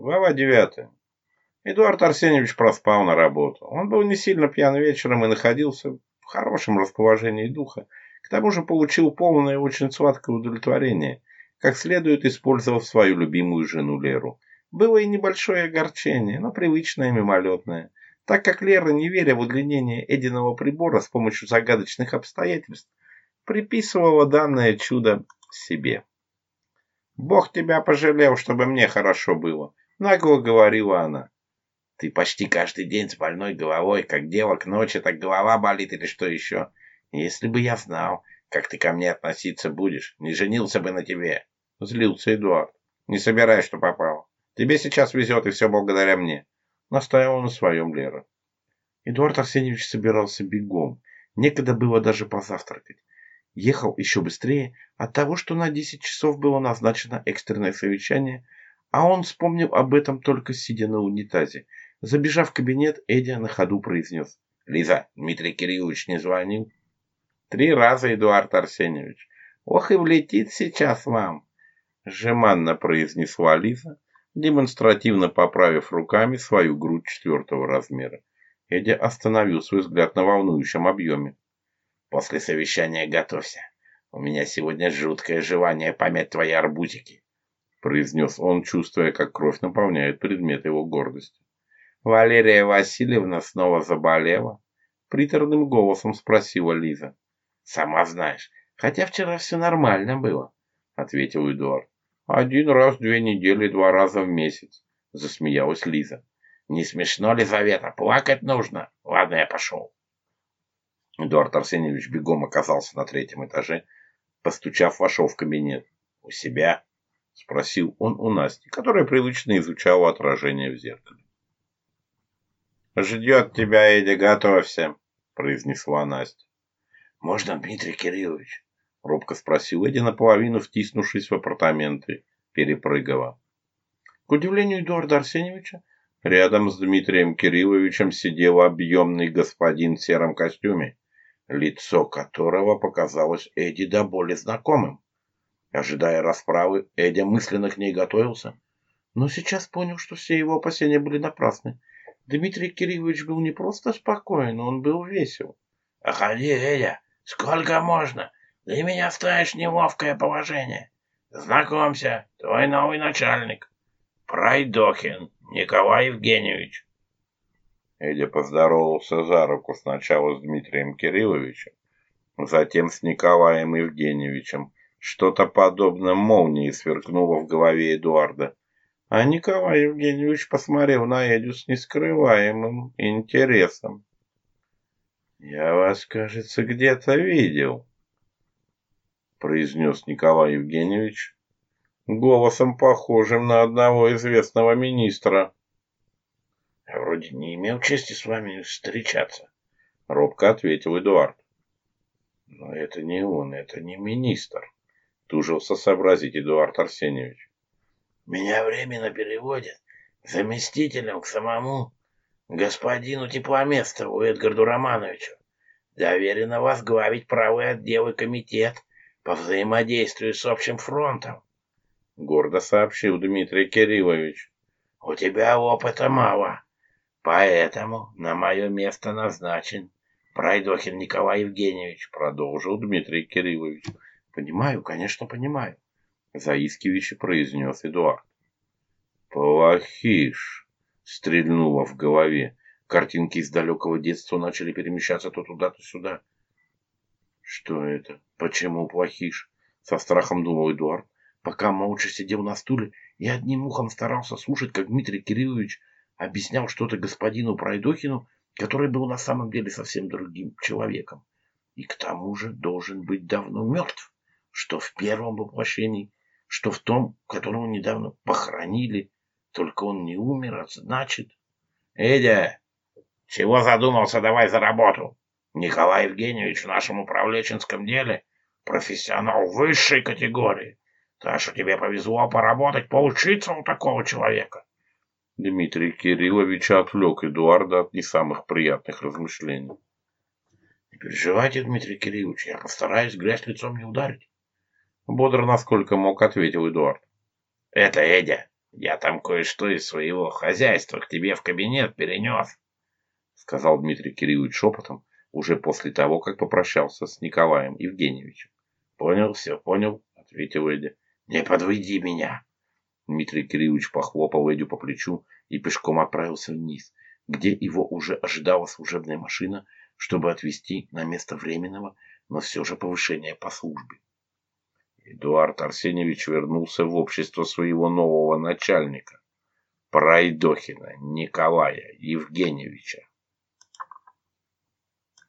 Глава 9. Эдуард Арсеньевич проспал на работу. Он был не сильно пьян вечером и находился в хорошем расположении духа. К тому же получил полное и очень сладкое удовлетворение, как следует использовав свою любимую жену Леру. Было и небольшое огорчение, но привычное и мимолетное, так как Лера, не веря в удлинение Эдиного прибора с помощью загадочных обстоятельств, приписывала данное чудо себе. «Бог тебя пожалел, чтобы мне хорошо было», нагло говорила она. Ты почти каждый день с больной головой, как девок ночи, так голова болит или что еще. Если бы я знал, как ты ко мне относиться будешь, не женился бы на тебе. Злился Эдуард. Не собираюсь, что попало. Тебе сейчас везет, и все благодаря мне. Настаивал на своем Лера. Эдуард Арсеньевич собирался бегом. Некогда было даже позавтракать. Ехал еще быстрее от того, что на 10 часов было назначено экстренное совещание – а он вспомнил об этом только сидя на унитазе. Забежав в кабинет, Эдди на ходу произнес. «Лиза, Дмитрий Кириллович не звонил?» «Три раза, Эдуард Арсеньевич. Ох и влетит сейчас вам!» Жеманно произнесла Лиза, демонстративно поправив руками свою грудь четвертого размера. Эдди остановил свой взгляд на волнующем объеме. «После совещания готовься. У меня сегодня жуткое желание помять твои арбузики произнес он, чувствуя, как кровь наполняет предмет его гордости. Валерия Васильевна снова заболела? Приторным голосом спросила Лиза. Сама знаешь, хотя вчера все нормально было, ответил Эдуард. Один раз в две недели, два раза в месяц, засмеялась Лиза. Не смешно, Лизавета, плакать нужно. Ладно, я пошел. Эдуард Арсеньевич бегом оказался на третьем этаже, постучав, вошел в кабинет. У себя — спросил он у Насти, которая привычно изучала отражение в зеркале. «Ждет тебя, Эдя, готовься», — произнесла Настя. «Можно, Дмитрий Кириллович?» — робко спросил Эдди, наполовину втиснувшись в апартаменты перепрыгивая. К удивлению Эдуарда Арсеньевича, рядом с Дмитрием Кирилловичем сидел объемный господин в сером костюме, лицо которого показалось Эдди до боли знакомым. Ожидая расправы, Эдя мысленно к ней готовился. Но сейчас понял, что все его опасения были напрасны. Дмитрий Кириллович был не просто спокоен, он был весел. «Походи, Эдя, сколько можно? Ты меня ставишь в неловкое положение. Знакомься, твой новый начальник. Пройдохин Николай Евгеньевич». Эдя поздоровался за руку сначала с Дмитрием Кирилловичем, затем с Николаем Евгеньевичем, что-то подобное молнии сверкнуло в голове Эдуарда. А Николай Евгеньевич посмотрел на Эдю с нескрываемым интересом. «Я вас, кажется, где-то видел», — произнес Николай Евгеньевич, голосом похожим на одного известного министра. «Я вроде не имел чести с вами встречаться», — робко ответил Эдуард. «Но это не он, это не министр», Тужился сообразить Эдуард Арсеньевич. «Меня временно переводят заместителем к самому господину Тепломестову Эдгарду Романовичу. Доверено возглавить правый отдел и комитет по взаимодействию с общим фронтом», — гордо сообщил Дмитрий Кириллович. «У тебя опыта мало, поэтому на мое место назначен Пройдохин Николай Евгеньевич», — продолжил Дмитрий Кириллович. «Понимаю, конечно, понимаю», — заискивающе произнес Эдуард. «Плохиш!» — стрельнуло в голове. Картинки из далекого детства начали перемещаться то туда, то сюда. «Что это? Почему плохиш?» — со страхом думал Эдуард, пока молча сидел на стуле и одним ухом старался слушать, как Дмитрий Кириллович объяснял что-то господину Пройдохину, который был на самом деле совсем другим человеком и к тому же должен быть давно мертв что в первом воплощении, что в том, которого недавно похоронили. Только он не умер, а значит... — Эдя, чего задумался, давай за работу. Николай Евгеньевич в нашем управленческом деле профессионал высшей категории. Так что тебе повезло поработать, поучиться у такого человека. Дмитрий Кириллович отвлек Эдуарда от не самых приятных размышлений. — Не переживайте, Дмитрий Кириллович, я постараюсь грязь лицом не ударить. Бодро, насколько мог, ответил Эдуард. «Это Эдя. Я там кое-что из своего хозяйства к тебе в кабинет перенес», сказал Дмитрий Кириллович шепотом, уже после того, как попрощался с Николаем Евгеньевичем. «Понял, все понял», — ответил Эдя. «Не подведи меня!» Дмитрий Кириллович похлопал Эдю по плечу и пешком отправился вниз, где его уже ожидала служебная машина, чтобы отвезти на место временного, но все же повышения по службе. Эдуард Арсеньевич вернулся в общество своего нового начальника, Пройдохина Николая Евгеньевича.